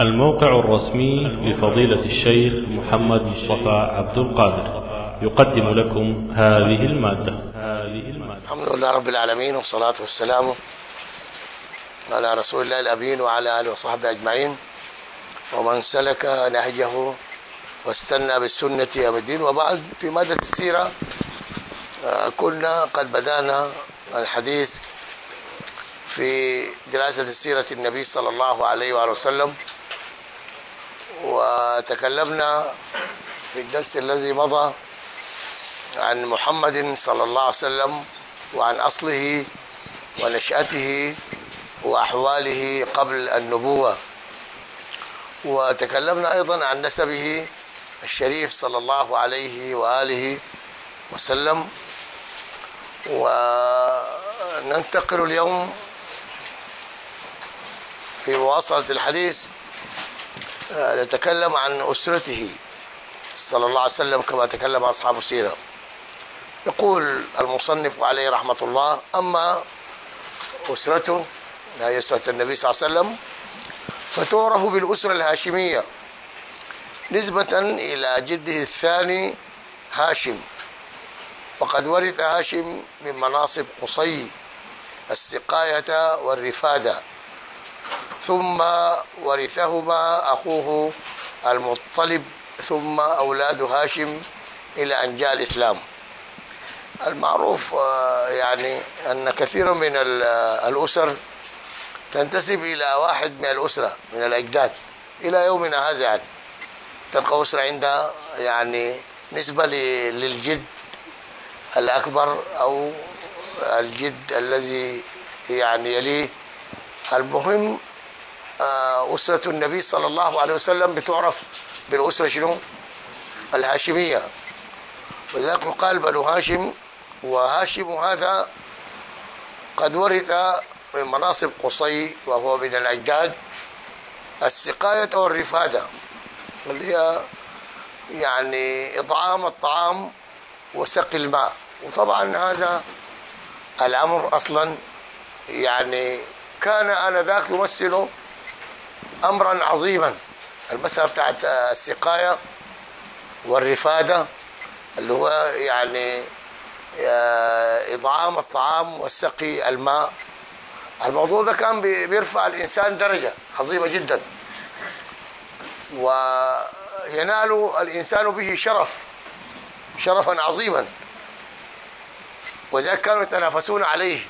الموقع الرسمي لفضيلة الشيخ محمد مصطفى عبد القادر. يقدم لكم هذه المادة. الحمد لله رب العالمين والصلاة والسلام على رسول الله الأمين وعلى آله وصحبه أجمعين. ومن سلك نهجه واستنى بالسنة يوم الدين. وبعد في مادة السيرة آه، كنا قد بدأنا الحديث في دراسة سيرة النبي صلى الله عليه وآله وسلم. وتكلمنا في الدرس الذي مضى عن محمد صلى الله عليه وسلم وعن أصله ونشأته وأحواله قبل النبوة. وتكلمنا أيضا عن نسبه الشريف صلى الله عليه وآله وسلم. وننتقل اليوم في مواصلة الحديث نتكلم عن أسرته صلى الله عليه وسلم كما تكلم أصحاب السيرة. يقول المصنف عليه رحمة الله أما أسرته هي أسرة النبي صلى الله عليه وسلم فتعرف بالأسرة الهاشمية نسبة إلى جده الثاني هاشم. وقد ورث هاشم من مناصب قصي السقاية والرفادة. ثم ورثهما أخوه المطلب ثم أولاد هاشم إلى أن جاء الإسلام. المعروف يعني أن كثيرا من الأسر تنتسب إلى واحد من الأسرة من الأجداد إلى يومنا هذا يعني. تلقى أسرة عندها يعني نسبة للجد الأكبر أو الجد الذي يعني يليه. المهم أسرة النبي صلى الله عليه وسلم بتعرف بالأسرة شنو؟ الهاشمية. وذلك يقال بنو هاشم وهاشم هذا قد ورث من مناصب قصي وهو من الأجداد السقاية والرفادة اللي هي يعني إطعام الطعام وسقي الماء. وطبعا هذا الأمر أصلا يعني كان آنذاك يمثل امرا عظيما. المسألة بتاعت السقاية والرفادة اللي هو يعني إطعام الطعام والسقي الماء. الموضوع ده كان بيرفع الإنسان درجة عظيمة جدا. وينال الإنسان به شرف شرفا عظيما. وذلك كانوا يتنافسون عليه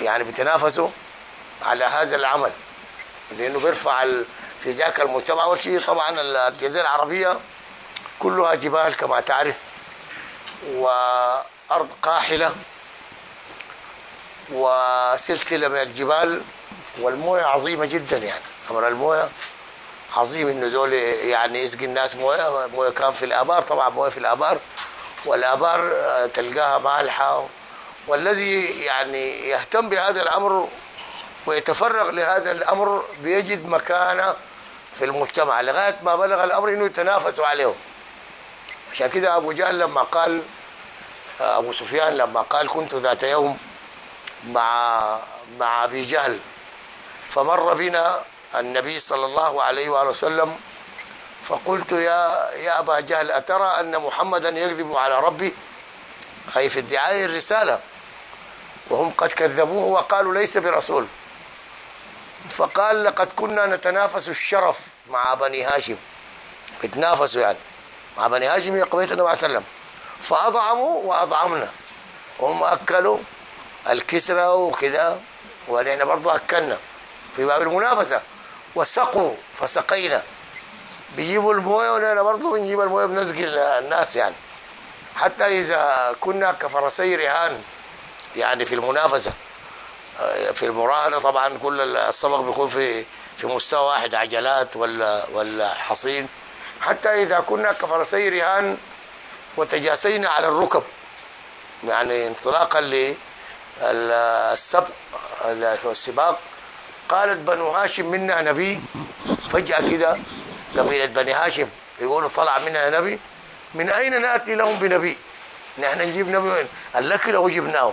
يعني بيتنافسوا على هذا العمل. لأنه بيرفع في ذاك المجتمع. أول شيء طبعا الجزيرة العربية كلها جبال كما تعرف وأرض قاحلة وسلسلة من الجبال والموية عظيمة جدا يعني. أمر الموية عظيم إنه زول يعني يسقي الناس موية موية كان في الآبار طبعا موية في الآبار والآبار تلقاها مالحة. والذي يعني يهتم بهذا الأمر ويتفرغ لهذا الأمر بيجد مكانه في المجتمع لغاية ما بلغ الأمر إنه يتنافسوا عليه. عشان كده أبو جهل لما قال أبو سفيان لما قال كنت ذات يوم مع مع أبي جهل فمر بنا النبي صلى الله عليه وآله وسلم فقلت يا يا أبا جهل أترى أن محمدا يكذب على ربه أي في ادعاء الرسالة. وهم قد كذبوه وقالوا ليس برسول. فقال لقد كنا نتنافس الشرف مع بني هاشم. بتنافسوا يعني. مع بني هاشم هي قبيله النبي صلى الله عليه وسلم. فاطعموا واطعمنا هم أكلوا الكسرى وكذا ونحن برضه أكلنا. في باب المنافسة. وسقوا فسقينا. بيجيبوا الموية ونحن برضه بنجيب الموية بنسقي الناس يعني. حتى إذا كنا كفرسي رهان يعني في المنافسة. في المراهنة طبعا كل السبق بيكون في في مستوى واحد عجلات ولا ولا حصين. حتى إذا كنا كفرسي رهان وتجاسينا على الركب يعني انطلاقا للسبق السباق. قالت بنو هاشم منا نبي. فجأة كده قبيلة بني هاشم يقولوا طلع منا نبي. من أين نأتي لهم بنبي؟ نحن نجيب نبي وين؟ الأكل هو جبناه.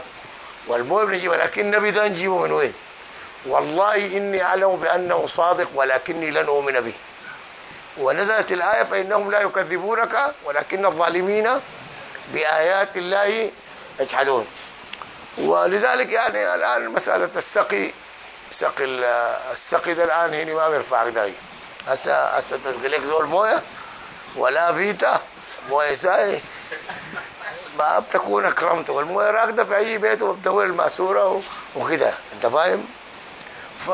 والمويه بنجيبها لكن النبي ده نجيبه من وين؟ والله إني أعلم بأنه صادق ولكني لن أؤمن به. ونزلت الآية فإنهم لا يكذبونك ولكن الظالمين بآيات الله يجحدون. ولذلك يعني الآن مسألة السقي سقي السقي ده الآن هنا ما بيرفع درجة هسه هسه تسقي لك زول موية ولا فيتا موية ساي. ما بتكون اكرمته والمويه راكدة في أي بيت وبتقول الماسورة وكده. أنت فاهم؟ ف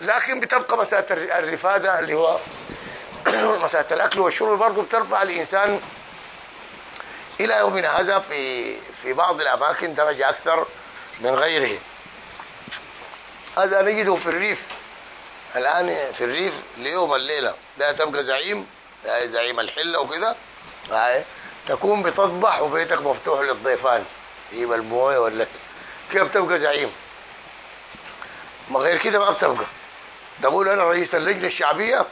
لكن بتبقى مسألة الرفادة اللي هو مسألة الأكل والشرب. برضه بترفع الإنسان إلى يومنا هذا في في بعض الأماكن درجة أكثر من غيره. هذا نجده في الريف. الآن في الريف ليوم الليلة. ده تبقى زعيم. زعيم الحلة وكده. هاي تكون بتطبح وبيتك مفتوح للضيفان يجيب المويه ولا كيف بتبقى زعيم؟ ما غير كده ما بتبقى. تقول أنا رئيس اللجنة الشعبية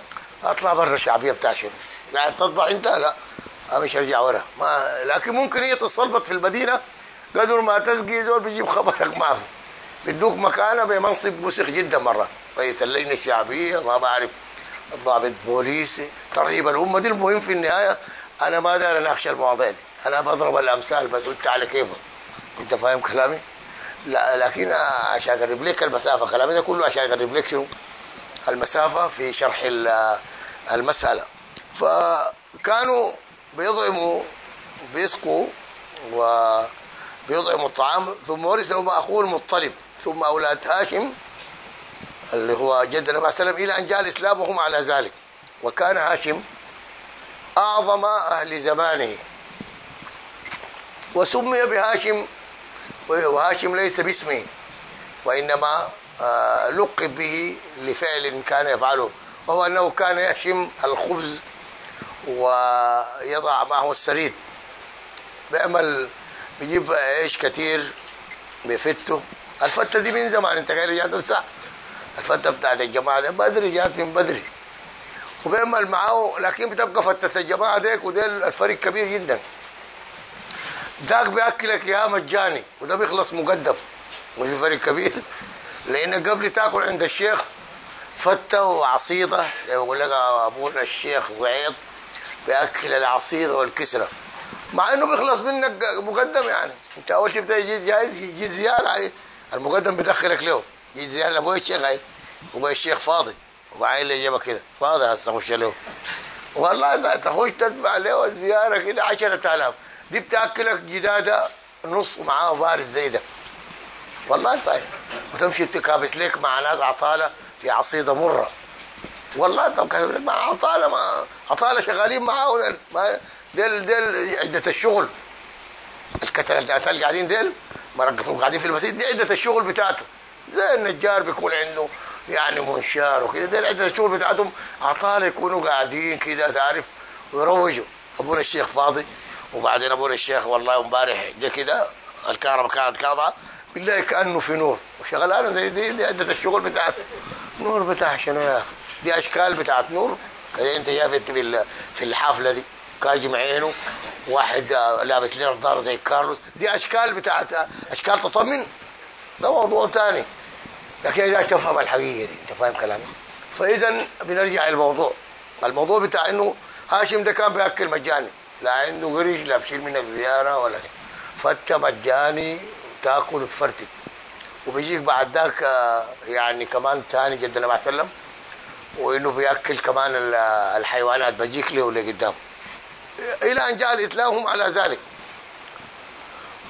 أطلع برا الشعبيه بتاع شنو قاعد تطبح أنت؟ لا مش ارجع ورا. ما لكن ممكن هي تتصلبط في المدينة قدر ما تسقي زول بيجيب خبرك معه. بدوك مكانة بمنصب وسخ جدا مرة. رئيس اللجنة الشعبية ما بعرف ضابط بوليسي ترهيب الامه دي المهم في النهاية. أنا ما داير أناقش المواضيع دي. أنا بضرب الأمثال بس انت على كيفك. أنت فاهم كلامي؟ لا لكن عشان اقرب لك المسافة. كلامي ده كله عشان اقرب لك شنو؟ المسافة في شرح المسألة. فكانوا بيضعموا بيسقوا وبيضعموا الطعام ثم ورثهم أخوه المطلب. ثم أولاد هاشم اللي هو جد النبي صلى الله عليه وسلم إلى أن جاء الإسلام وهم على ذلك. وكان هاشم أعظم أهل زمانه. وسمي بهاشم وهاشم ليس باسمه وإنما لقب به لفعل كان يفعله وهو أنه كان يهشم الخبز ويضع معه السريد بيعمل بيجيب عيش كتير بيفته. الفتة دي من زمان انت غير جات الساعة. الفتة بتاعت الجماعة بدري جات من بدري وبيعمل معاه لكن بتبقى فتة الجماعه ديك وديل الفريق كبير جدا. ذاك بيأكلك يا مجاني وده بيخلص مقدم وفي فريق كبير. لأن قبل تأكل عند الشيخ فتة وعصيدة يقول لك أبونا الشيخ زعيط بيأكل العصيدة والكسرة. مع إنه بيخلص منك مقدم يعني. أنت أول شيء بتجي جايز يجي زيارة المقدم بدخلك له. يجي زيارة لأبوي الشيخ هاي. أبوي الشيخ فاضي. وبعدين اللي جابك كده؟ فاضي هسه خش له والله تخش تدفع له الزياره كده 10000 دي بتأكلك جدادة نص معاه بارد زي ده. والله صحيح. وتمشي تكابس لك مع ناس عطالة في عصيدة مرة. والله طب مع عطالة ما عطالة شغالين معاه ما ديل ديل عدة الشغل. الكتل اللي قاعدين ديل مرقصهم قاعدين في المسجد دي عدة الشغل بتاعته. زي النجار بيكون عنده يعني منشار وكده ديل عده الشغل بتاعتهم عطاله يكونوا قاعدين كده تعرف؟ ويروجوا. أبونا الشيخ فاضي وبعدين أبونا الشيخ والله امبارح جه كده الكهرباء كانت قاطعه بالله كأنه في نور. وشغلانه زي دي, دي عده الشغل بتاعته نور بتاع شنو يا أخي؟ دي أشكال بتاعت نور. كان أنت شايف في في الحفله دي كاجم عينه واحد لابس لي نظاره زي كارلوس. دي أشكال بتاعت أشكال تطمن ده موضوع ثاني لكن إذا تفهم الحقيقة دي أنت فاهم كلامي؟ فإذا بنرجع للموضوع. الموضوع بتاع إنه هاشم ده كان بيأكل مجاني. لا عنده قرش لا بشيل منك زيارة ولا فتة مجاني تأكل وتفرتك وبيجيك بعد ذاك يعني كمان ثاني جد النبي عليه وسلم وإنه بيأكل كمان الحيوانات. بيجيك له لقدام إلى أن جاء الاسلام هم على ذلك.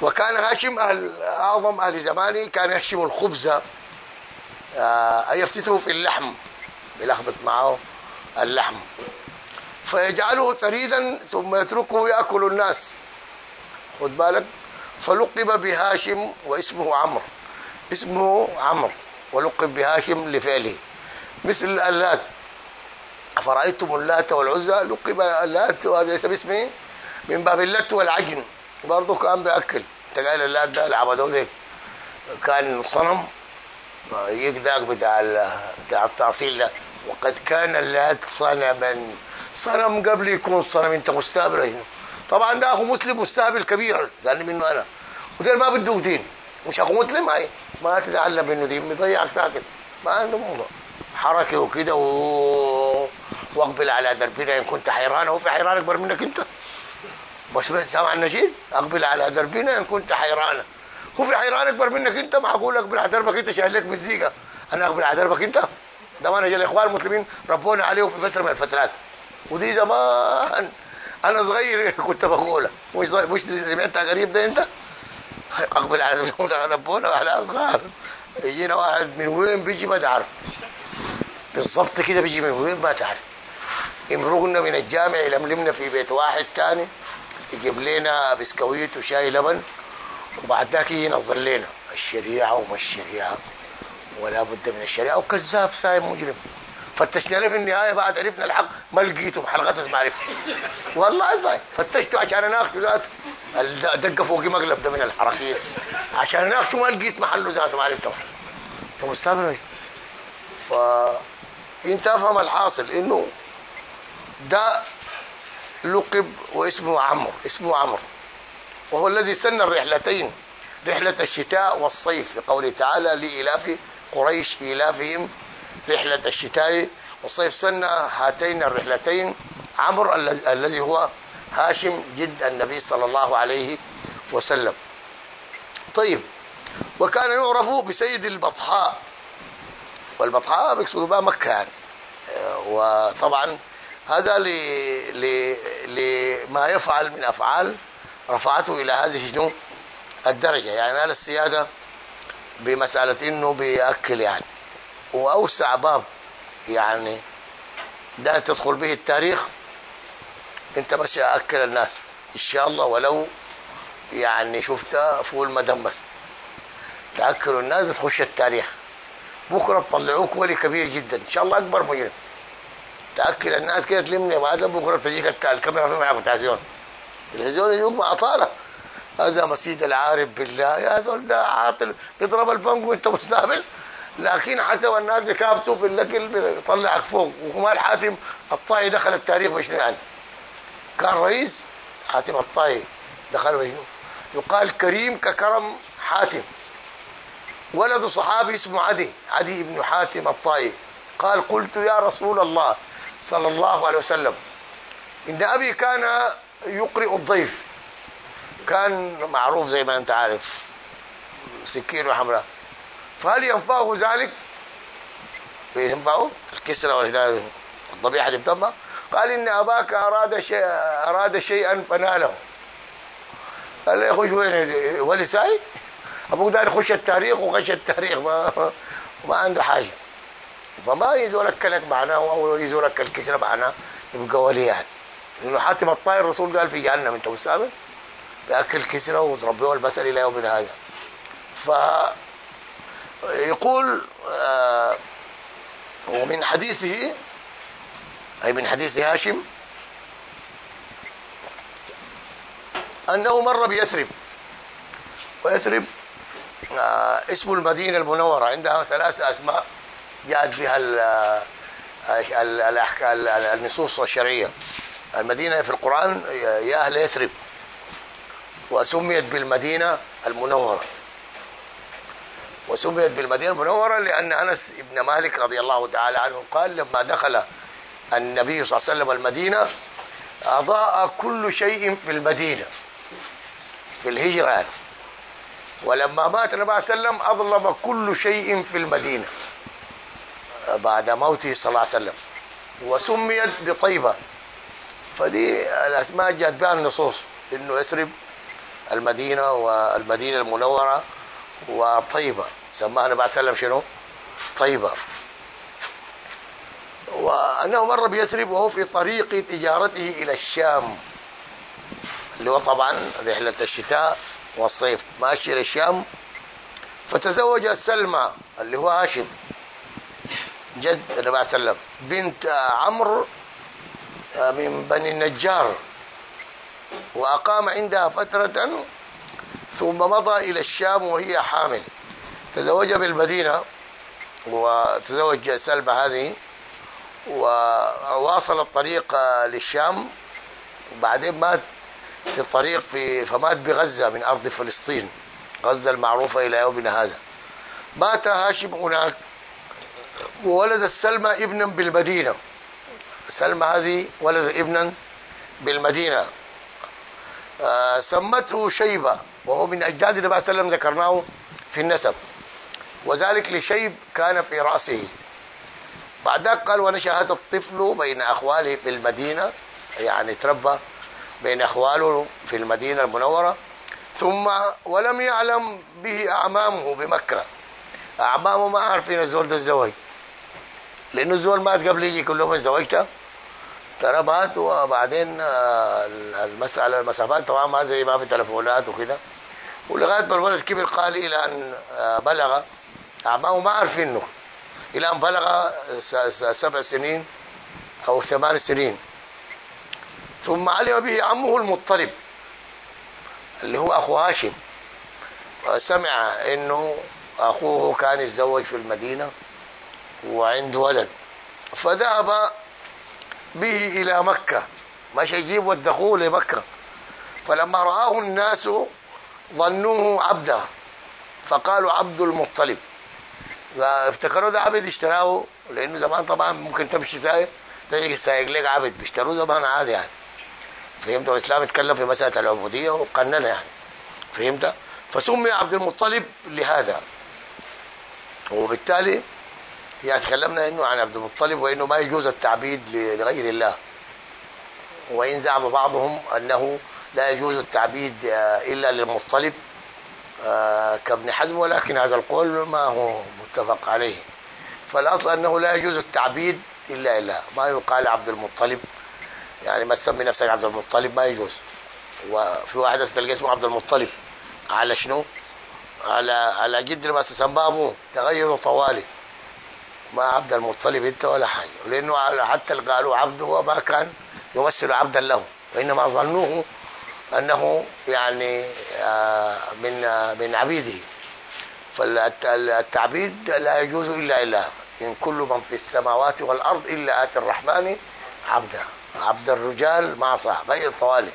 وكان هاشم أهل أعظم أهل زمانه كان يهشم الخبز آه يفتته في اللحم. بيلخبط معه اللحم. فيجعله ثريدا ثم يتركه يأكل الناس. خد بالك. فلقب بهاشم واسمه عمرو. اسمه عمرو. ولقب بهاشم لفعله. مثل اللات. أفرأيتم اللات والعزى؟ لقب اللات. وهذا ليس باسمه من باب اللت والعجن. برضه كان بيأكل. انت قال اللات ده العبدوا ذيك كان صنم. ذاك بتاع بتاع التأصيل ده. وقد كان اللات صنما صنم قبل يكون صنم. أنت مستهبل طبعا ده أخو مسلم مستهبل كبير زعلني منه أنا. ودير ما بده دين. مش أخو مسلم هاي ما تتعلم منه دين بيضيعك ساكت ما عنده موضوع. حركة وكده و... واقبل على دربنا إن كنت حيران. هو في حيران أكبر منك أنت. بس سامع النشيد أقبل على دربنا إن كنت حيران. هو في حيران أكبر منك أنت معقول اقبل على دربك انت شايل لك مزيكا. أنا اقبل على دربك أنت. ده ما نجي الإخوان المسلمين ربونا عليه في فترة من الفترات. ودي زمان. أنا صغير كنت بقولها. مش مش سمعتها غريب ده أنت؟ أقبل على ربنا على أصغار. يجينا واحد من وين بيجي ما تعرف. بالضبط كده بيجي من وين ما تعرف. يمرقنا من الجامع يلملمنا في بيت واحد تاني يجيب لنا بسكويت وشاي لبن. وبعد ذاك ينظر لنا. الشريعة وما الشريعة. ولا بد من الشريعة. وكذاب سايم مجرم. فتشنا له في النهاية بعد عرفنا الحق ما لقيته بحلقات اسمع عرفت. والله إزاي فتشته عشان اناقشه ذاته. دق فوقي مقلب ده من الحركير عشان اناقشه ما لقيت محله ذاته ما عرفته. انت مستغرب ف أنت أفهم الحاصل إنه ده لقب واسمه عمرو. اسمه عمرو. وهو الذي سن الرحلتين رحلة الشتاء والصيف لقوله تعالى لإلاف قريش إلافهم رحلة الشتاء والصيف. سن هاتين الرحلتين عمرو الذي هو هاشم جد النبي صلى الله عليه وسلم. طيب وكان يعرف بسيد البطحاء والبطحاء بيقصدوا بها مكة يعني. وطبعا هذا لما يفعل من أفعال رفعته إلى هذه شنو؟ الدرجة يعني نال السيادة بمسألة إنه بيأكل يعني. وأوسع باب يعني ده تدخل به التاريخ أنت بس أكل الناس. إن شاء الله ولو يعني شفت فول مدمس تاكلوا الناس بتخش التاريخ. بكرة تطلعوك ولي كبير جدا. إن شاء الله أكبر مجرم. تأكل الناس كده تلمني ما بكرة تجيك الكاميرا في معك تلفزيون التلفزيون يجوك مع طاله هذا مسيد العارف بالله. يا زول ده عاطل بيضرب البنك وانت مستهبل لكن حتى والناس بكابتوا في الاكل بيطلعك فوق. وكمال حاتم الطائي دخل التاريخ بشنو يعني كان رئيس حاتم الطائي دخل بشنو يقال كريم ككرم حاتم. ولد صحابي اسمه عدي عدي بن حاتم الطائي. قال قلت يا رسول الله صلى الله عليه وسلم إن أبي كان يقرئ الضيف. كان معروف زي ما انت عارف سكين حمراء فهل ينفعه ذلك؟ ينفعه؟ الكسرى والهلال. الضبيحة دي بتمها قال إن أباك أراد شيء أراد شيئا فناله. قال له يخش وين؟ ولي ساي؟ أبوك داير يخش التاريخ وغش التاريخ ما ما عنده حاجة. فما يزور اكلك معناه أو يزور اكل كسرى معناه يبقى ولي يعني. لأنه حاتم الطائر الرسول قال في جهنم أنت مستعمل بأكل كسرى وتربيه البصر إلى يومنا هذا. ف يقول آه ومن حديثه أي من حديث هاشم أنه مر بيثرب. ويثرب آه اسم المدينة المنورة. عندها ثلاث أسماء جاءت بها النصوص الشرعية. المدينة في القرآن يا أهل يثرب وسميت بالمدينة المنورة. وسميت بالمدينة المنورة لأن أنس بن مالك رضي الله تعالى عنه قال لما دخل النبي صلى الله عليه وسلم المدينة أضاء كل شيء في المدينة في الهجرة. ولما مات النبي صلى الله عليه وسلم أظلم كل شيء في المدينة بعد موته صلى الله عليه وسلم. وسميت بطيبة. فدي الأسماء جاءت بها النصوص إنه يسرب المدينة والمدينة المنورة وطيبة سماها النبي عليه وسلم شنو؟ طيبة. وأنه مر بيثرب وهو في طريق تجارته إلى الشام اللي هو طبعا رحلة الشتاء والصيف ماشي للشام فتزوج سلمى اللي هو هاشم جد النبي عليه وسلم بنت عمرو من بني النجار. وأقام عندها فترة ثم مضى إلى الشام وهي حامل. تزوج بالمدينة وتزوج سلمى هذه وواصل الطريق للشام. وبعدين مات في الطريق في فمات بغزة من أرض فلسطين. غزة المعروفة إلى يومنا هذا. مات هاشم هناك. وولد السلمى ابنا بالمدينة. سلمى هذه ولد ابنا بالمدينة. آه سمته شيبة وهو من أجداد النبي صلى الله عليه وسلم ذكرناه في النسب. وذلك لشيب كان في رأسه. بعد قال ونشأ هذا الطفل بين أخواله في المدينة. يعني تربى بين أخواله في المدينة المنورة. ثم ولم يعلم به أعمامه بمكة. أعمامه ما عارفين الزول ده الزواج. لأنه الزول مات قبل يجي كل يوم زوجته ترى مات وبعدين آه، المسألة المسافات طبعا ما زي ما في تلفونات وكده ولغاية ما الولد كبر قال إلى أن آه، بلغ. أعمامه ما عارفينه إلى أن بلغ سبع سنين أو ثمان سنين. ثم علم به عمه المطلب اللي هو أخو هاشم. سمع إنه أخوه كان يتزوج في المدينة وعنده ولد. فذهب به إلى مكة. مش يجيب ودخوه لمكة. فلما رآه الناس ظنوه عبدا فقالوا عبد المطلب. افتكروا ده عبد اشتراه؟ لأنه زمان طبعا ممكن تمشي سايق تجي السايق لك عبد. بيشتروه زمان عادي يعني. فهمت؟ والاسلام اتكلم في مسألة العبودية وقننها يعني. فهمت؟ فسمي عبد المطلب لهذا. وبالتالي يعني تكلمنا إنه عن عبد المطلب وإنه ما يجوز التعبيد لغير الله. وإن زعم بعضهم أنه لا يجوز التعبيد إلا للمطلب آه، كابن حزم ولكن هذا القول ما هو متفق عليه. فالأصل أنه لا يجوز التعبيد إلا اله ما يقال عبد المطلب يعني ما تسمي نفسك عبد المطلب ما يجوز. وفي واحد تلقى اسمه عبد المطلب. على شنو؟ على على جد ما سماه أبوه تغير طوالي ما عبد المطلب انت ولا حاجة. لأنه حتى قالوا عبده هو ما كان يمثل عبدا له وإنما ظنوه أنه يعني آه، من آه، من عبيده. فالتعبيد لا يجوز إلا اله إن كل من في السماوات والأرض إلا آتي الرحمن عبدا. عبد الرجال ما صح غير طوالي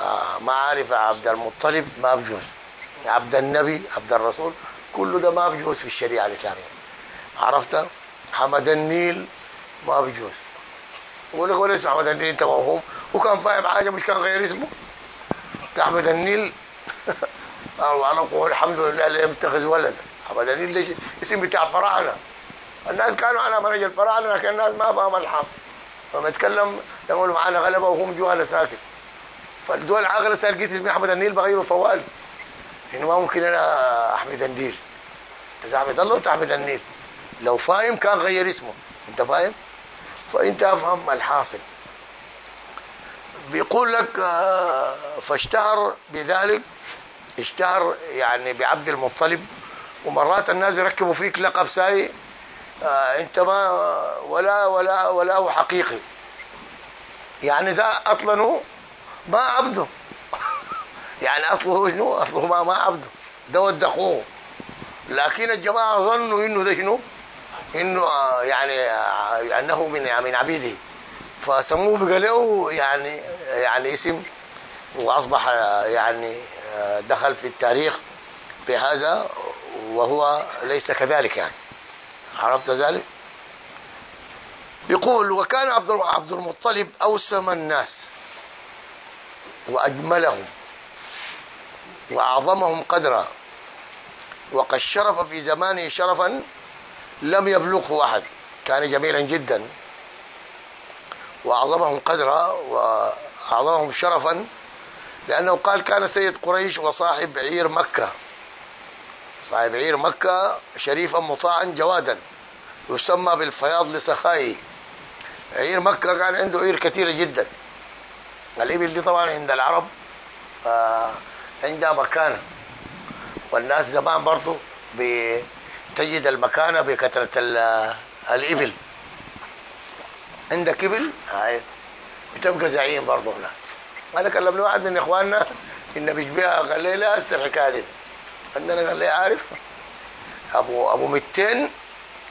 آه، ما عارف عبد المطلب ما بجوز. عبد النبي عبد الرسول كل ده ما بجوز في الشريعة الإسلامية. عرفت؟ حمد النيل ما بجوز يقول لك وليس حمد النيل انت موهوم وكان فاهم حاجة مش كان غير اسمه. احمد النيل. وأنا أقول الحمد لله لم يتخذ ولدا حمد النيل ليش؟ اسم بتاع فراعنة. الناس كانوا على منهج الفراعنة لكن الناس ما فاهم الحاصل. فما يتكلم يقول معانا غلبة وهم جوانا ساكت فالدول العاقله سالقيت اسمي احمد النيل بغيره طوال إنه ما ممكن أنا أحمد النيل. أنت أحمد الله وتحمد النيل. لو فاهم كان غير اسمه. انت فاهم؟ فانت افهم الحاصل. بيقول لك آه، فاشتهر بذلك اشتهر يعني بعبد المطلب ومرات الناس بيركبوا فيك لقب ساي آه، انت ما ولا ولا ولا هو حقيقي. يعني ذا أصلا ما عبده. يعني اصله شنو؟ اصله ما ما عبده. ده ودخوه لكن الجماعة ظنوا إنه ده شنو؟ إنه آه، يعني آه، أنه من من عبيده. فسموه بقى يعني يعني اسم وأصبح يعني دخل في التاريخ بهذا وهو ليس كذلك يعني. عرفت ذلك؟ يقول وكان عبد عبد المطلب أوسم الناس وأجملهم وأعظمهم قدرا وقد شرف في زمانه شرفا لم يبلغه أحد. كان جميلا جدا. وأعظمهم قدرا وأعظمهم شرفا لأنه قال كان سيد قريش وصاحب عير مكة. صاحب عير مكة شريفا مطاعا جوادا. يسمى بالفياض لسخائه. عير مكة كان عنده عير كثيرة جدا. الإبل دي طبعا عند العرب آه عندها مكانة. والناس زمان برضو بتجد المكانة بكثرة الإبل. عندك إبل؟ هاي. بتبقى زعيم برضو هنا أنا كلمني واحد من إخواننا إن بيشبهها قال لي لا هسه الحكاية دي. عندنا قال لي عارف؟ أبو أبو 200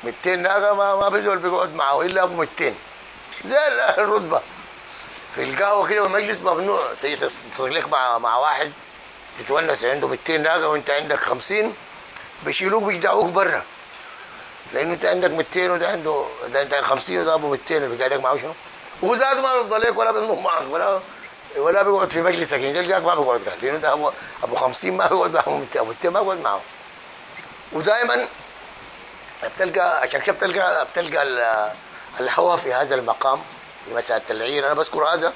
200 ناقه ما ما بيزول بيقعد معه إلا أبو 200 زي الرتبة. في القهوة كده والمجلس ممنوع. تيجي تصليك مع مع واحد تتونس عنده 200 ناقه وأنت عندك 50 بيشيلوك بيجدعوك برا. لأنه أنت عندك 200 وده عنده ده أنت 50 وده أبو 200 اللي قاعدك معه شنو؟ ذاته ما بيفضل لك ولا بينضم معك ولا ولا بيقعد في مجلسك يعني تلقاك ما بيقعد قال لأنه ده أبو أبو 50 ما بيقعد معه 200 أبو 200 ما بيقعد معه ودائما بتلقى عشان كده بتلقى بتلقى ال- الهوى في هذا المقام في مسألة العير. أنا بذكر هذا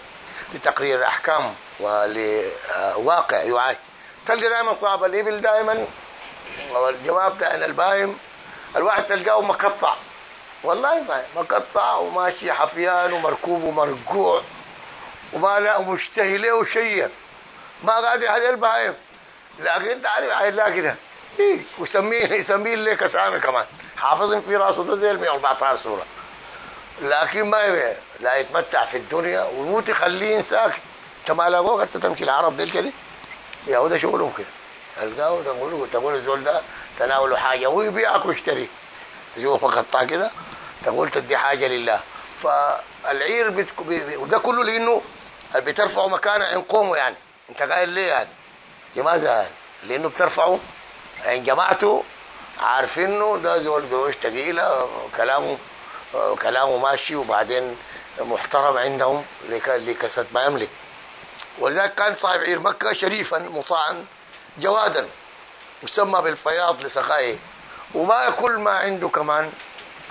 لتقرير أحكام ولواقع يعاش تلقى دائما صعب الإبل دائما والجماعه بتاعنا الباهم الواحد تلقاه مقطع. والله صحيح مقطع وماشي حفيان ومركوب ومرقوع وما لا مشتهي له شيء ما قاعد يحد البهايم لكن عايز لا كده إيه ويسميه يسميه لك اسامي كمان. حافظهم في راسه ده زي ال 114 سوره لكن ما يبقى لا يتمتع في الدنيا والموت يخليه ساكت انت ما لاقوك هسه تمشي العرب ديل كده. ده شغلهم كده. القاه تقول تقول الزول ده تناوله حاجة ويبيعك ويشتري تشوف مقطع كده تقول تدي حاجة لله. فالعير وده كله لأنه بترفعوا مكانه عن قومه يعني. أنت قايل ليه يعني؟ لماذا يعني؟ لأنه بترفعه عن جماعته عارفينه ده زول قروش ثقيله كلامه كلامه ماشي وبعدين محترم عندهم لك- لكثره ما يملك. ولذلك كان صاحب عير مكة شريفا مطاعا. جوادا يسمى بالفياض لسخائه. وما كل ما عنده كمان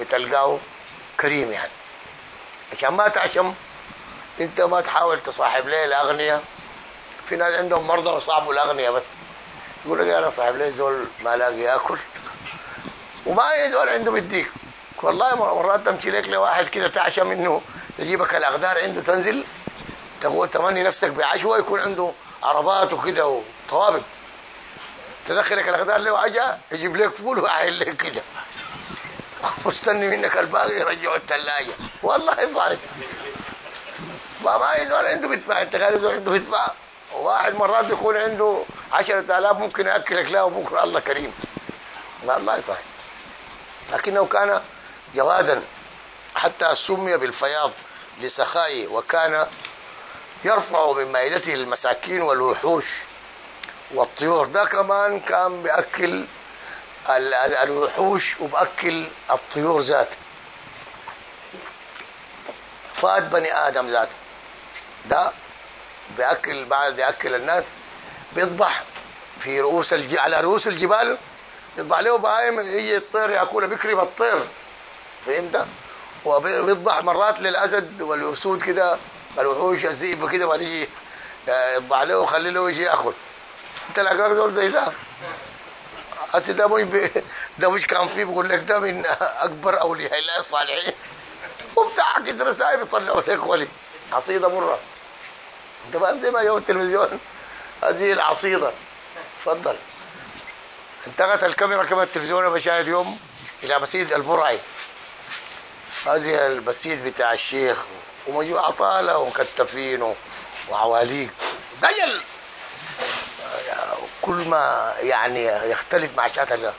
بتلقاه كريم يعني. عشان ما تعشم انت ما تحاول تصاحب ليه الاغنياء في ناس عندهم مرضى وصاحبوا الاغنياء بس. يقول لك أنا صاحب ليه زول ما لاقي يأكل؟ وما أي زول عنده بديك والله مرات تمشي لك لواحد كده تعشم إنه تجيبك الأقدار عنده تنزل تقول تمني نفسك بعشوة يكون عنده عربات وكده وطوابق. تدخلك الاقدار له حاجة يجيب لك فول وعايل لك كده. مستني منك الباقي يرجعوا الثلاجه والله صحيح. ما ما يزول عنده بيدفع أنت قال يزول عنده بيدفع واحد مرات بيكون عنده 10000 ممكن يأكلك له بكره الله كريم. والله صحيح. لكنه كان جوادا حتى سمي بالفياض لسخائه وكان يرفع من مائدته المساكين والوحوش. والطيور ده كمان كان ال- الوحوش وبأكل الطيور ذاته. فات بني آدم ذاته. ده بيأكل بعد ياكل الناس بيذبح في رؤوس الج... على رؤوس الجبال يذبح له بهايم يجي الطير ياكلها بيكرم الطير. فهمت؟ وبيذبح مرات للأسد والأسود كده الوحوش الذئب كده بعد يجي يذبح له ويخلي له يجي يأكل. انت لاقاك زول زي ده. هسه ده بي... ده مش كان فيه بيقول لك ده من أكبر أولياء الله الصالحين. وبتاع كده رسائل بيطلعوا لك ولي. عصيدة مرة. انت فاهم؟ زي ما يوم التلفزيون. هذه العصيدة. تفضل. انتقلت الكاميرا كما التلفزيون بشاهد يوم إلى مسجد البرعي. هذه المسجد بتاع الشيخ ومجموعة طالة ومكتفين وعواليق. دجل! كل ما يعني يختلف مع الله.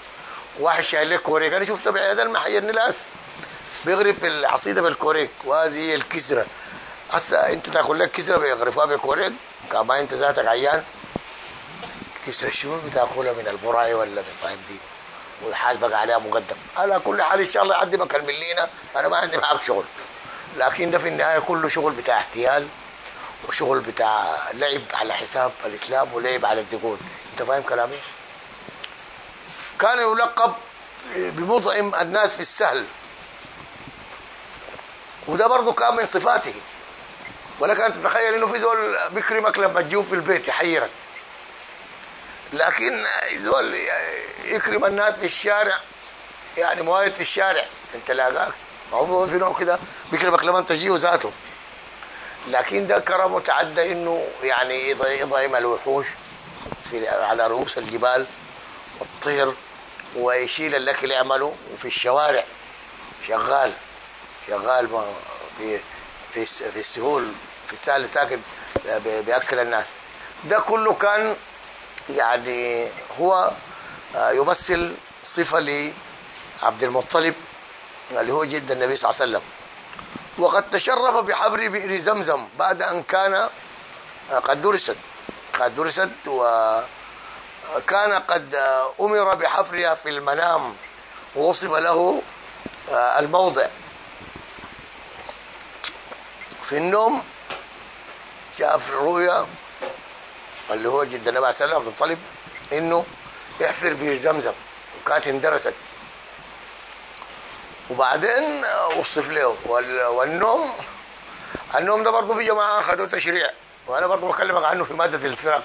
واحد شايل لك كوريك. أنا شفت بعيد المحي النلاس بيغرف العصيدة بالكوريك. وهذه الكسرة. هسه أنت تأكل لك كسرة بيغرفوها بالكوريك كما أنت ذاتك عيان. كسرة شنو بتأكلها من البراي ولا من صاحب دي وحاسبك عليها مقدم. على كل حال إن شاء الله يعدي مكان لينا أنا ما عندي معك شغل. لكن ده في النهاية كله شغل بتاع احتيال وشغل بتاع لعب على حساب الإسلام ولعب على الدقون انت فاهم كلامي؟ كان يلقب بمطعم الناس في السهل. وده برضه كان من صفاته. ولك أن تتخيل إنه في زول بيكرمك لما تجوب في البيت يحيرك. لكن زول يكرم الناس في الشارع يعني موارد في الشارع. أنت لاقاك ما هو في نوع كده بيكرمك لما تجيه ذاته. لكن ده كرمه تعدى إنه يعني يضعم الوحوش. في على رؤوس الجبال والطير ويشيل الأكل يعمله وفي الشوارع. شغال شغال في في في السهول في السهل ساكن بيأكل الناس. ده كله كان يعني هو يمثل صفة لعبد المطلب اللي هو جد النبي صلى الله عليه وسلم. وقد تشرف بحبر بئر زمزم بعد أن كان قد درست. قد درست وكان قد أمر بحفرها في المنام ووصف له آه، الموضع. في النوم شاف رؤيا اللي هو جد النبي عليه الصلاه والسلام طلب إنه يحفر به زمزم وكانت اندرست. وبعدين وصف له. وال- والنوم النوم ده برضه في جماعة أخذوا تشريع. وأنا برضه بكلمك عنه في مادة الفرق.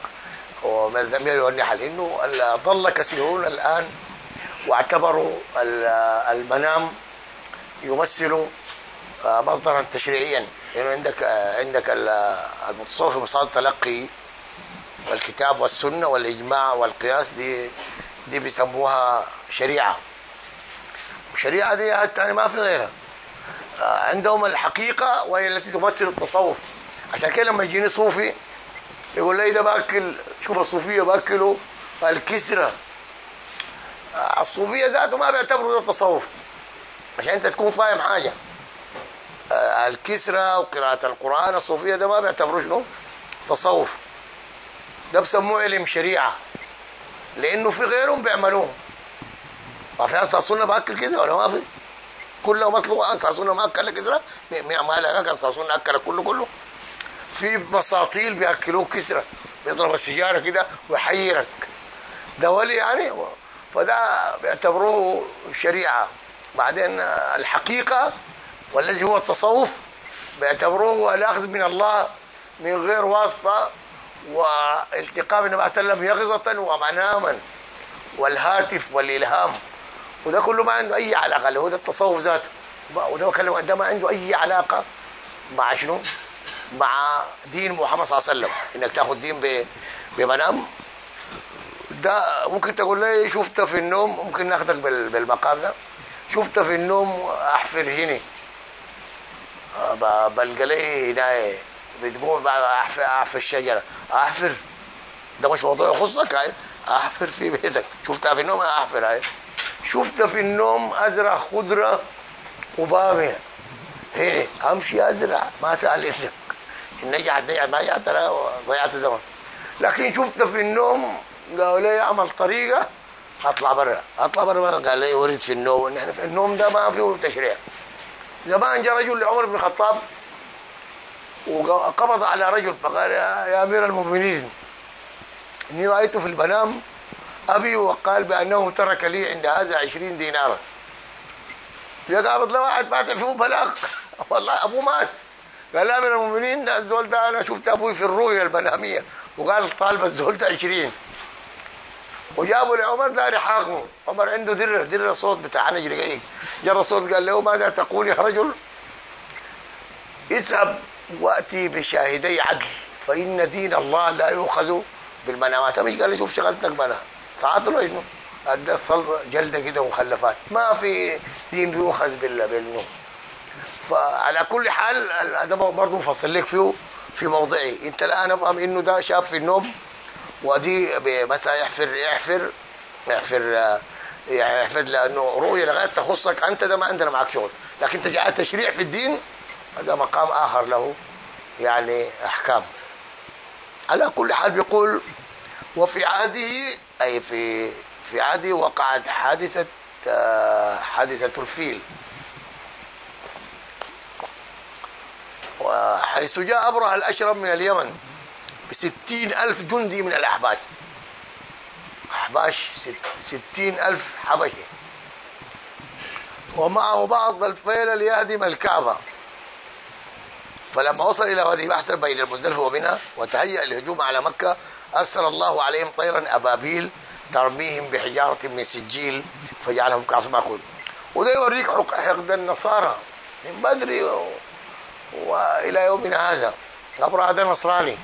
والذميل والنحل إنه ضل كثيرون الآن واعتبروا ال- المنام يمثل آه، مصدرا تشريعيا. يعني عندك آه، عندك ال- المتصوف مصادر تلقي والكتاب والسنة والإجماع والقياس دي دي بيسموها شريعة. الشريعه دي يعني ما في غيرها. آه، عندهم الحقيقة وهي التي تمثل التصوف. عشان كده لما يجيني صوفي يقول لي ده بأكل شوف الصوفية باكلوا الكسرة. آه، الصوفية ذاته ما بيعتبروا ده تصوف عشان أنت تكون فاهم حاجة. آه، الكسرة وقراءة القرآن الصوفية ده ما بيعتبروه شنو؟ تصوف. ده بسموه علم شريعة لأنه في غيرهم بيعملوه. ما في أنصار سنة بأكل كده ولا ما في؟ كله مطلوب أنصار سنة ما أكل كسرة ما أنصار سنة أكل كله كله. في مساطيل بياكلوه كسرة بيضرب السيجارة كده ويحيرك. ده ولي يعني فده بيعتبروه شريعة. بعدين الحقيقة والذي هو التصوف بيعتبروه الأخذ من الله من غير واسطة والتقاء بالنبي صلى الله عليه وسلم يقظه ومناما والهاتف والإلهام. وده كله ما عنده أي علاقة هو ده التصوف ذاته. وده ما عنده أي علاقة مع شنو؟ مع دين محمد صلى الله عليه وسلم. إنك تاخذ دين بمنام. ده ممكن تقول لي شفته في النوم ممكن ناخدك بال- بالمقام ده. شفته في النوم أحفر هنا. ب- بلقى لي هنا بقى أحفر أحفر الشجرة. أحفر؟ ده مش موضوع يخصك هاي أحفر في بيتك. شفتها في النوم أحفر هاي شفتها في النوم ازرع خضرة وباميه هنا أمشي ازرع ما سالتك نجحت نجحت ما ترى ضيعت زمن لكن شفتها في النوم قالوا لي أعمل طريقة أطلع برا. أطلع برا قال لي ورد في النوم نحن في النوم ده ما فيه تشريع. زمان جاء رجل لعمر بن الخطاب وقبض على رجل فقال يا, أمير المؤمنين إني رأيت في المنام أبي وقال بأنه ترك لي عند هذا عشرين دينارا. يا قابض له واحد فاتح فيه بلاغ والله أبوه مات. قال يا امير المؤمنين ده الزول ده أنا شفت أبوي في الرؤيا المناميه وقال طالب الزول ده 20 وجابوا لعمر دار يحاكمه عمر عنده در در صوت بتاع نجري رقيق جرى الصوت قال له ماذا تقول يا رجل؟ اذهب وأتي بشاهدي عدل فإن دين الله لا يؤخذ بالمنامات. مش قال لي شوف شغلتك منام فعطله إنه أدى الصلب جلدة كده ومخلفات ما في دين بيؤخذ بال- بالنوم. فعلى كل حال ال- ده برضه مفصل لك فيه في موضعي. انت الآن افهم إنه ده شاب في النوم ودي مثلا يحفر يحفر يحفر آه، يحفر لأنه رؤية لغاية تخصك. أنت ده ما عندنا معك شغل. لكن تجعل تشريع في الدين هذا مقام آخر له يعني أحكام. على كل حال بيقول وفي عهده أي في في عهده وقعت حادثة آه، حادثة الفيل. وحيث جاء أبرهة الأشرم من اليمن بستين ألف جندي من الأحباش. أحباش ست- ستين ألف حبشي ومعه بعض الفيل ليهدم الكعبة. فلما وصل إلى وادي بحث بين المزدلفة ومنى وتهيأ الهجوم على مكة أرسل الله عليهم طيرا أبابيل ترميهم بحجارة من سجيل فجعلهم كعصف مأكول وده يوريك حق- حقد النصارى. من بدري و... وإلى يومنا هذا. ابرهه ده نصراني.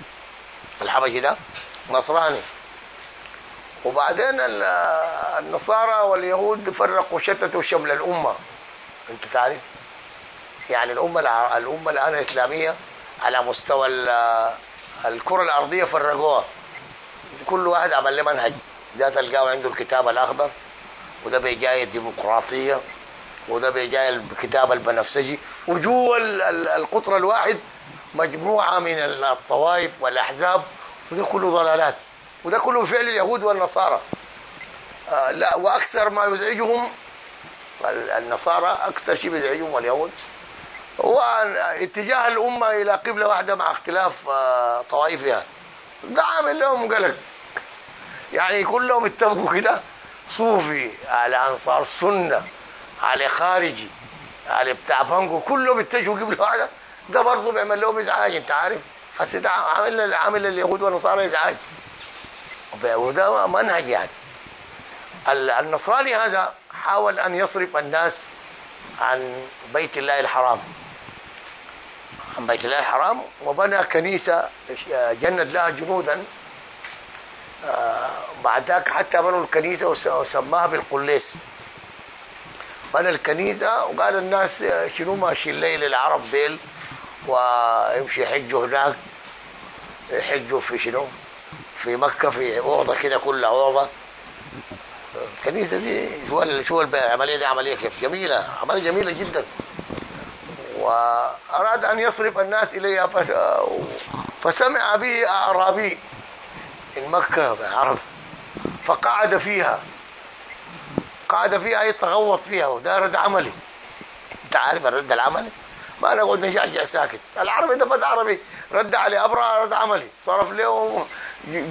الحبشي ده نصراني. وبعدين ال- النصارى واليهود فرقوا شتتوا شمل الأمة. أنت تعرف؟ يعني الأمة الع- الأمة الآن الإسلامية على مستوى ال- الكرة الأرضية فرقوها. كل واحد عمل له منهج. ده تلقاه عنده الكتاب الأخضر وده بيجاي الديمقراطيه وده بيجاي الكتاب البنفسجي ال- القطر الواحد مجموعة من الطوائف والأحزاب وده كله ضلالات وده كله فعل اليهود والنصارى. آه لا وأكثر ما يزعجهم النصارى أكثر شيء بيزعجهم اليهود. هو اتجاه الأمة إلى قبلة واحدة مع اختلاف آه، طوائفها. ده عامل لهم قلق يعني كلهم اتفقوا كده صوفي على أنصار سنة. على خارجي على بتاع بانجو كلهم اتجهوا قبله واحدة ده برضه بيعمل لهم إزعاج أنت عارف. هسه ده عامل عامل اليهود والنصارى إزعاج. وده منهج يعني. النصراني هذا حاول أن يصرف الناس عن بيت الله الحرام. عن بيت الله الحرام وبنى كنيسة جند لها جنودا. آه، بعد ذاك حتى بنوا الكنيسة وسماها بالقليس. بنى الكنيسة وقال الناس شنو ماشي الليل العرب ديل؟ ويمشي يحجوا هناك. يحجوا في شنو؟ في مكة في أوضة كده كلها أوضة. الكنيسة دي شو شو العملية دي؟ عملية كيف؟ جميلة عملية جميلة جدا. وأراد أن يصرف الناس إليها فسمع به أعرابي من مكة بعرب فقعد فيها. قعد فيها يتغوط فيها وده رد عملي. أنت عارف الرد العملي؟ ما نقعد نجعجع ساكت. العربي ده بدا عربي. رد عليه ابرا رد عملي. صرف له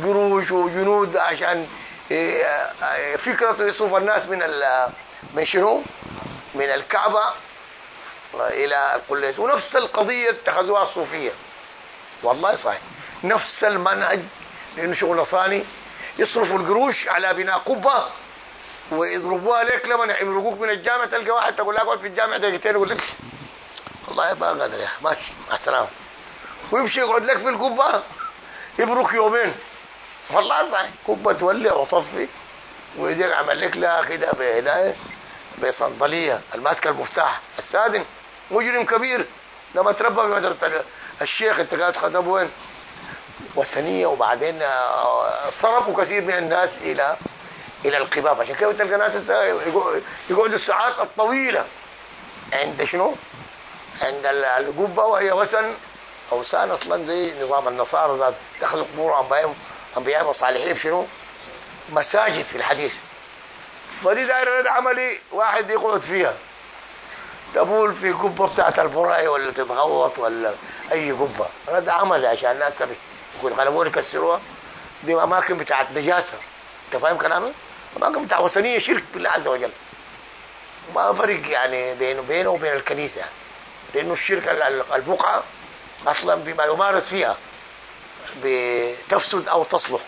قروش وجنود عشان إيه، فكرة يصرف الناس من من شنو؟ من الكعبة إلى القليس. ونفس القضية اتخذوها الصوفية. والله صحيح. نفس المنهج لأنه شغل نصراني يصرفوا القروش على بناء قبة ويضربوها لك لما يمرقوك من الجامع تلقى واحد تقول له اقعد في الجامع دقيقتين يقول لك والله يبقى قادر يا ماشي مع السلامة. ويمشي يقعد لك في القبه يبرك يومين. والله صحيح قبه تولع وطفي ويديك عمل لك لها كده بهدايه بصندلية الماسكه المفتاح السادن مجرم كبير. لما تربى في مدرسة الشيخ انت قاعد تخطب وين؟ وثنية وبعدين آه، صرفوا كثير من الناس إلى إلى القباب. عشان كده تلقى ناس يقعدوا الساعات الطويلة. عند شنو؟ عند القبة وهي وثن اوثان أصلا زي نظام النصارى اتخذوا قبور انبيائهم انبيائهم الصالحين شنو مساجد في الحديث. فدي دايره رد عملي واحد يقعد فيها. تبول في قبة بتاعت الفراي ولا تتغوط ولا أي قبة. رد عملي عشان الناس تبي يقول غلبوني يكسروها. دي أماكن بتاعت نجاسة. أنت فاهم كلامي؟ اماكن بتاع وثنية شرك بالله عز وجل. ما فرق يعني بينه بينه وبين الكنيسة يعني. لأنه الشرك البقعة أصلا بما يمارس فيها بتفسد أو تصلح.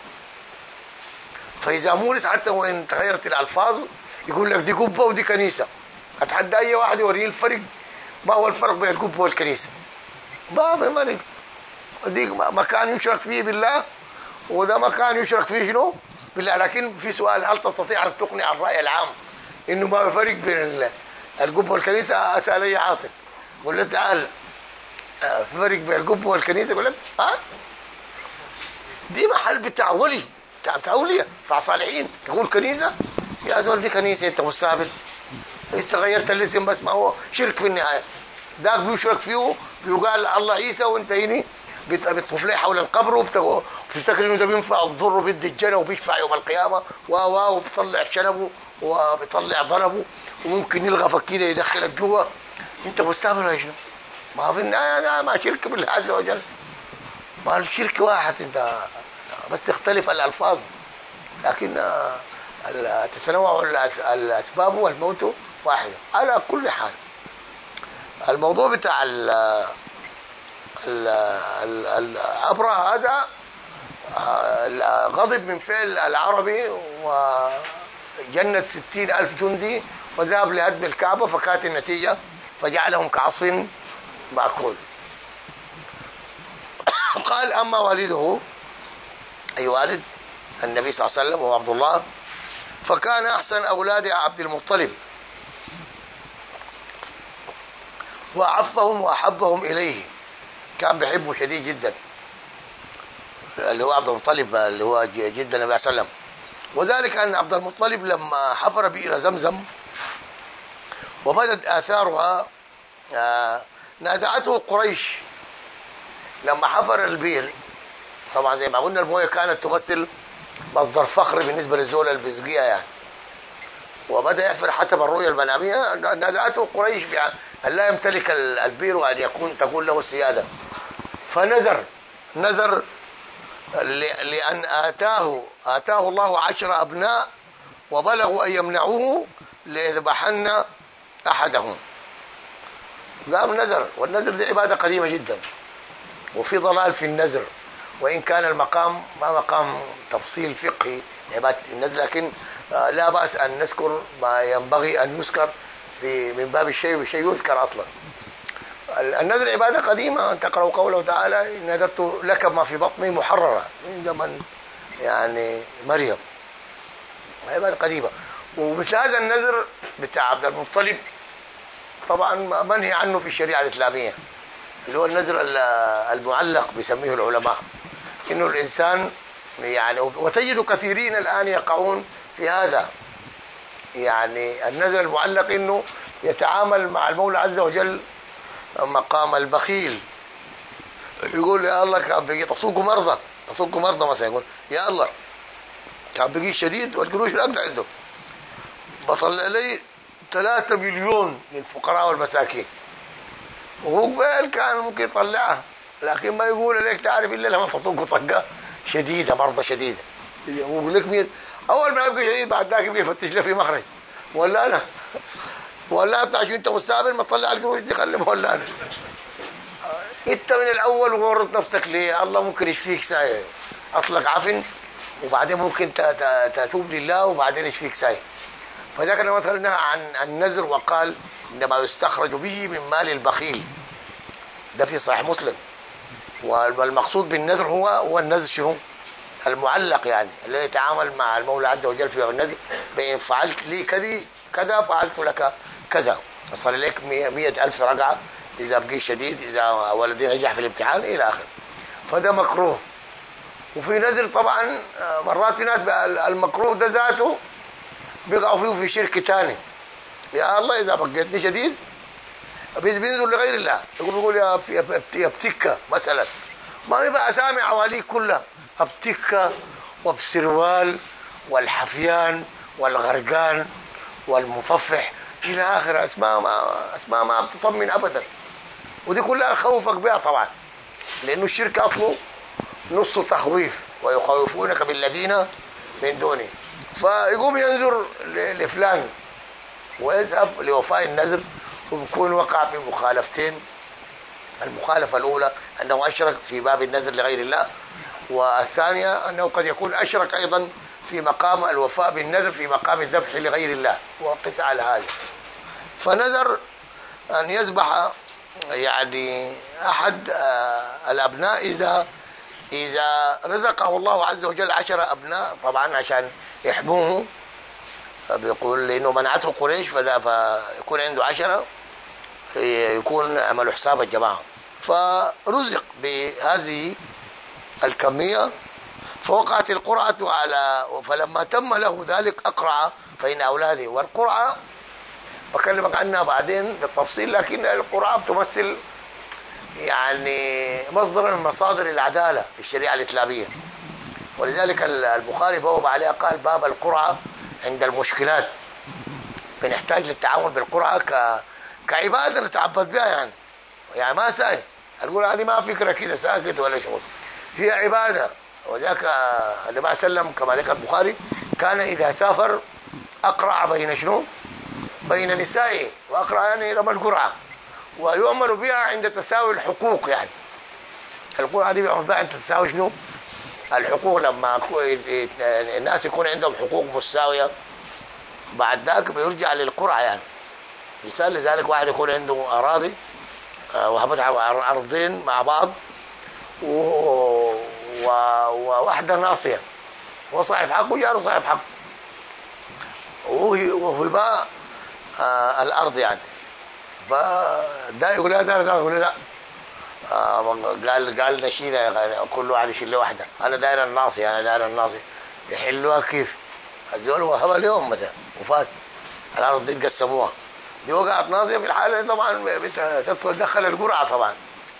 فإذا مورس حتى وإن تغيرت الألفاظ يقول لك دي قبه ودي كنيسة. أتحدى أي واحد يوريني الفرق؟ ما هو الفرق بين القبه والكنيسة؟ ما فرق. دي مكان يشرك فيه بالله وده مكان يشرك فيه شنو؟ بالله لكن في سؤال هل تستطيع أن تقنع الرأي العام إنه ما فرق بين القبة والكنيسة؟ أسأل أي عاطل قول له تعال. آه، فرق بين القبة والكنيسة؟ يقول لك ها؟ دي محل بتاع ولي بتاع اولياء بتاع صالحين. تقول كنيسة؟ يا زول في كنيسة أنت مستهبل انت غيرت الاسم بس ما هو شرك في النهاية. ذاك بيشرك فيه بيقال الله عيسى وانت هني بتطوف ليه حول القبر وبتفتكر إنه ده بينفع وبضره بيدي الجنة وبيشفع يوم القيامة. و و وبيطلع شنبه وبيطلع ضربه وممكن يلغى فكينه يدخلك جوا أنت مستهبل ولا شنو؟ ما في النهايه ما شرك بالله عز وجل. ما الشرك واحد أنت. بس تختلف الألفاظ. لكن تتنوع الأسباب والموت واحد على كل حال الموضوع بتاع الابره هذا غضب من فعل العربي وجند ستين ألف جندي وذهب لهدم الكعبة فكانت النتيجة فجعلهم كعصف مأكول. قال أما والده أي والد النبي صلى الله عليه وسلم وهو عبد الله فكان أحسن أولاد عبد المطلب. وعفهم وأحبهم إليه. كان بيحبه شديد جدا. اللي هو عبد المطلب اللي هو جد النبي صلى الله عليه وسلم. وذلك أن عبد المطلب لما حفر بئر زمزم وبدت آثارها آه، نازعته قريش. لما حفر البئر طبعا زي ما قلنا الموية كانت تمثل مصدر فخر بالنسبة للزول اللي بيسقيها يعني. وبدأ يحفر حسب الرؤية المنامية. نادته قريش بان لا يمتلك البير وأن يكون تكون له السياده فنذر. نذر لأن اتاه آتاه الله عشر أبناء وبلغوا أن يمنعوه ليذبحن أحدهم. قام نذر. والنذر دي عبادة قديمة جدا. وفي ضلال في النذر. وإن كان المقام ما مقام تفصيل فقهي. عبادة النذر لكن آه، لا بأس أن نذكر ما ينبغي أن يذكر في من باب الشيء والشيء يذكر أصلا. النذر عبادة قديمة أن تقرأوا قوله تعالى نذرت لك ما في بطني محررا من زمن يعني مريم. عبادة قديمة. ومثل هذا النذر بتاع عبد المطلب طبعا منهي عنه في الشريعة الإسلامية. اللي هو النذر المعلق بيسميه العلماء. إنه الإنسان يعني وتجد كثيرين الآن يقعون في هذا. يعني النذر المعلق إنه يتعامل مع المولى عز وجل مقام البخيل. يقول يا الله كان بيجي تصوق مرضى تصوق مرضى مثلا يقول يا الله كان بيجي شديد والقروش لا عنده. بطلع لي 3 مليون للفقراء والمساكين. وهو قبل كان ممكن يطلعها لكن ما يقول لك تعرف إلا لما تطق طقه شديدة مرضى شديدة. يقول لك مين؟ أول ما يبقى شديد بعد ذاك يبقى يفتش له في مخرج. ولا أنا. ولا أنت عشان أنت مستقبل ما تطلع القروش دي خلي ولا أنا. أنت من الأول وورط نفسك ليه؟ الله ممكن يشفيك ساي. اصلك عفن وبعدين ممكن تتوب لله وبعدين يشفيك ساي. فذكر مثلا نهى عن النذر وقال إنما يستخرج به من مال البخيل. ده في صحيح مسلم. والمقصود بالنذر هو هو النذر شنو؟ المعلق يعني الذي يتعامل مع المولى عز وجل في النذر بإن فعلت لي كذي كذا فعلت لك كذا. أصل لك مئة ألف رقعة إذا بقي شديد إذا ولدي نجح في الامتحان إلى آخره. فده مكروه. وفي نذر طبعا مرات في ناس المكروه ده ذاته بيقعوا فيه في شرك ثاني يا الله إذا بقيتني شديد بينزل لغير الله. يقول بيقول يا يا بتكة مثلا. ما يبقى اسامي عواليك كلها. ابتكه وبسروال والحفيان والغرقان والمصفح إلى آخر أسماء ما أسماء ما بتطمن ابدا. ودي كلها خوفك بها طبعا. لأنه الشرك أصله نص تخويف. ويخوفونك بالذين من دونه. فيقوم ينظر لفلان. ويذهب لوفاء النذر. وبيكون وقع في مخالفتين. المخالفة الأولى أنه أشرك في باب النذر لغير الله والثانية أنه قد يكون أشرك أيضا في مقام الوفاء بالنذر في مقام الذبح لغير الله. وقس على هذا. فنذر أن يذبح يعني أحد آه، الأبناء إذا إذا رزقه الله عز وجل عشر أبناء طبعا عشان يحموه. بيقول لأنه منعته قريش فذا فيكون عنده عشرة. يكون عملوا حساب الجماعة. فرزق بهذه الكمية فوقعت القرعة على فلما تم له ذلك أقرع بين أولاده. والقرعة بكلمك عنها بعدين بالتفصيل لكن القرعة بتمثل يعني مصدر من مصادر العدالة في الشريعة الإسلامية. ولذلك البخاري بوب عليها قال باب القرعة عند المشكلات. بنحتاج للتعامل بالقرعة ك... كعبادة نتعبد بها يعني. يعني ما ساي القرعة هذه ما فكرة كده ساكت ولا شغل. هي عبادة. وذاك النبي عليه وسلم كما ذكر البخاري كان إذا سافر أقرع بين شنو؟ بين نسائه. وأقرع يعني رمى القرعة. ويؤمر بها عند تساوي الحقوق يعني. القرعة دي بيعمل بها عند تساوي شنو؟ الحقوق. لما الناس يكون عندهم حقوق مساوية بعد ذاك بيرجع للقرعة يعني. مثال لذلك واحد يكون عنده أراضي آه، وهبت أرضين مع بعض وواحدة ناصية. هو صاحب حق وجاره صاحب حق وهو بقى آه الأرض يعني. فده يقول لا ده يقول لا. آه قال قال نشيلها كل واحد يشيل واحدة أنا داير الناصي أنا داير الناصي يحلوها كيف؟ الزول وهب اليوم مثلا وفات. الأرض دي قسموها. دي وقعت ناصيه في الحالة طبعا تدخل القرعه طبعا.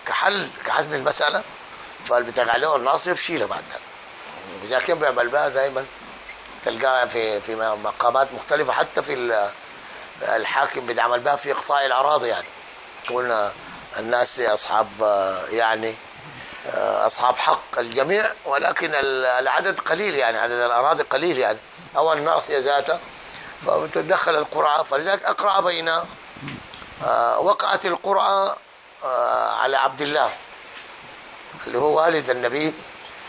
كحل كحسم المسألة. فالبتاع عليه الناصيه بشيلها بعد ذلك إذا كان بيعمل بها دائما تلقاها في في مقامات مختلفة. حتى في ال- الحاكم بيعمل بها في إقصاء الأراضي يعني. قلنا الناس أصحاب يعني أصحاب حق الجميع ولكن ال- العدد قليل يعني عدد الأراضي قليل يعني. أو الناصية ذاتها فتدخل القرعه فلذلك أقرأ بين آه، وقعت القرعه آه، على عبد الله اللي هو والد النبي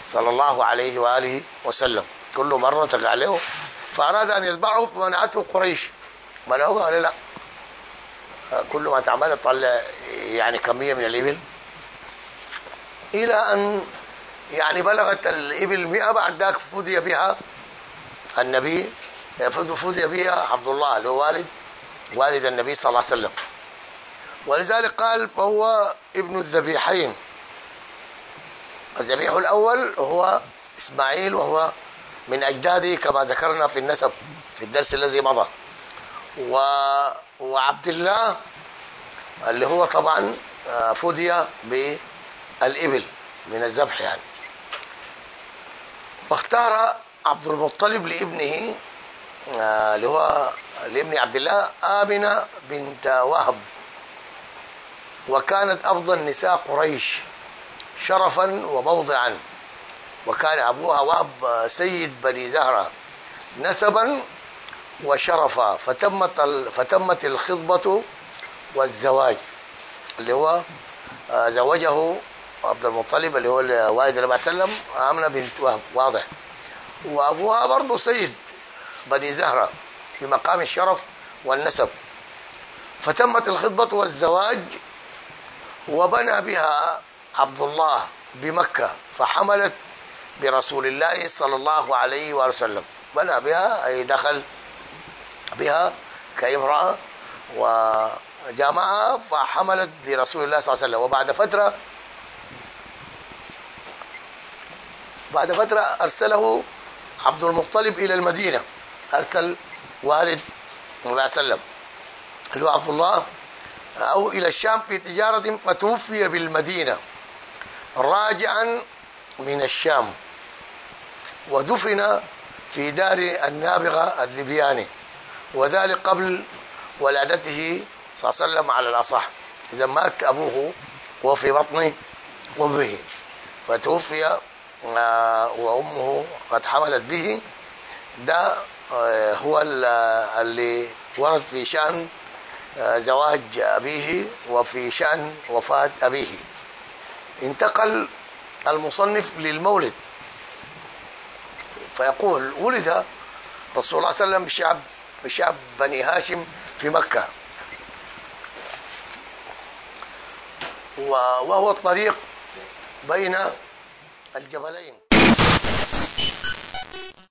صلى الله عليه وآله وسلم. كل مرة تقع له فأراد أن يذبحه فمنعته قريش. منعوه قال لا. كل ما تعمل تطلع يعني كمية من الإبل. إلى أن يعني بلغت الإبل 100 بعد ذاك فدي بها النبي. فدي بها عبد الله اللي هو والد والد النبي صلى الله عليه وسلم. ولذلك قال فهو ابن الذبيحين. الذبيح الأول هو إسماعيل وهو من أجداده كما ذكرنا في النسب في الدرس الذي مضى. و... وعبد الله اللي هو طبعا آه، فدي بالإبل من الذبح يعني. واختار عبد المطلب لابنه اللي هو لابن عبد الله آمنة بنت وهب. وكانت أفضل نساء قريش شرفا وموضعا. وكان أبوها وهب سيد بني زهرة نسبا وشرفا. فتمت فتمت الخطبة والزواج اللي هو آه، زوجه عبد المطلب اللي هو والد النبي صلى الله عليه وسلم آمنة بنت وهب. واضح. وأبوها برضه سيد. بني زهرة في مقام الشرف والنسب. فتمت الخطبة والزواج وبنى بها عبد الله بمكة فحملت برسول الله صلى الله عليه وسلم. بنى بها أي دخل بها كامرأة وجامعها فحملت برسول الله صلى الله عليه وسلم. وبعد فترة بعد فترة أرسله عبد المطلب إلى المدينة. أرسل والد النبي صلى الله عليه وسلم. اللي عبد الله أو إلى الشام في تجارة فتوفي بالمدينة راجعا من الشام ودفن في دار النابغة الذبياني وذلك قبل ولادته صلى الله عليه وسلم على الأصح. إذا مات أبوه وفي بطن أمه فتوفي آه، وأمه قد حملت به ده هو ال- اللي ورد في شأن آه، زواج أبيه وفي شأن وفاة أبيه. انتقل المصنف للمولد. فيقول ولد رسول الله صلى الله عليه وسلم بشعب بشعب بني هاشم في مكة. وهو الطريق بين الجبلين.